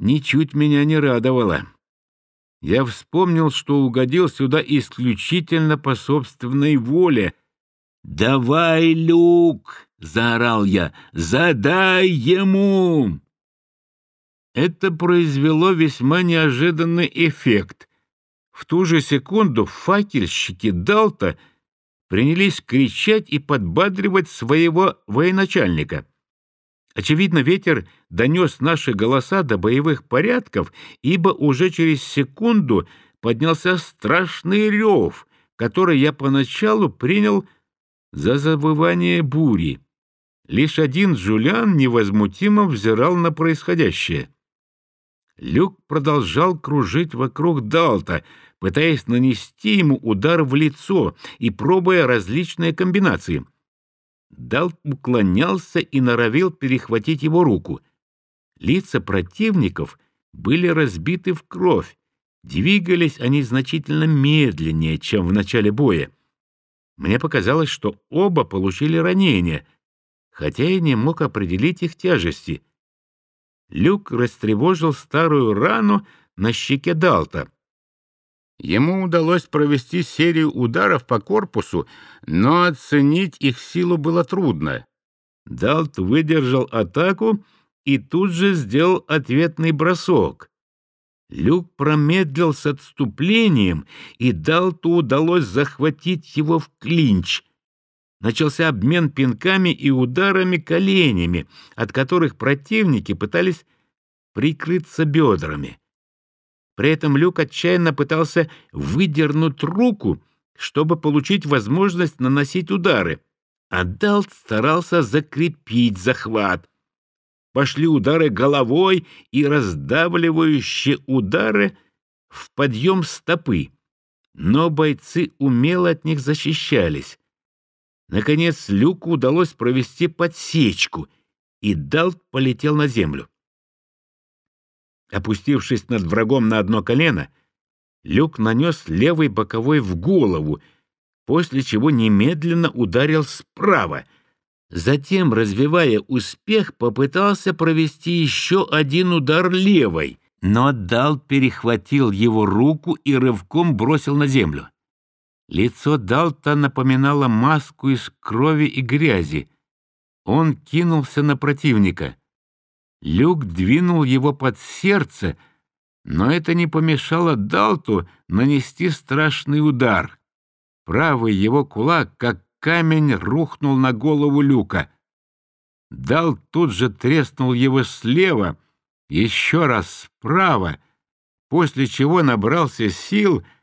ничуть меня не радовало. Я вспомнил, что угодил сюда исключительно по собственной воле. «Давай, Люк!» — заорал я. «Задай ему!» Это произвело весьма неожиданный эффект. В ту же секунду факельщики Далта принялись кричать и подбадривать своего военачальника. Очевидно, ветер донес наши голоса до боевых порядков, ибо уже через секунду поднялся страшный рев, который я поначалу принял за завывание бури. Лишь один Жулян невозмутимо взирал на происходящее. Люк продолжал кружить вокруг Далта, пытаясь нанести ему удар в лицо и пробуя различные комбинации. Далт уклонялся и норовил перехватить его руку. Лица противников были разбиты в кровь. Двигались они значительно медленнее, чем в начале боя. Мне показалось, что оба получили ранения, хотя я не мог определить их тяжести — Люк растревожил старую рану на щеке Далта. Ему удалось провести серию ударов по корпусу, но оценить их силу было трудно. Далт выдержал атаку и тут же сделал ответный бросок. Люк промедлил с отступлением, и Далту удалось захватить его в клинч — начался обмен пинками и ударами коленями, от которых противники пытались прикрыться бедрами. При этом Люк отчаянно пытался выдернуть руку, чтобы получить возможность наносить удары, а Далт старался закрепить захват. Пошли удары головой и раздавливающие удары в подъем стопы, но бойцы умело от них защищались. Наконец Люку удалось провести подсечку, и Далт полетел на землю. Опустившись над врагом на одно колено, Люк нанес левый боковой в голову, после чего немедленно ударил справа. Затем, развивая успех, попытался провести еще один удар левой, но Далт перехватил его руку и рывком бросил на землю. Лицо Далта напоминало маску из крови и грязи. Он кинулся на противника. Люк двинул его под сердце, но это не помешало Далту нанести страшный удар. Правый его кулак, как камень, рухнул на голову Люка. Далт тут же треснул его слева, еще раз справа, после чего набрался сил —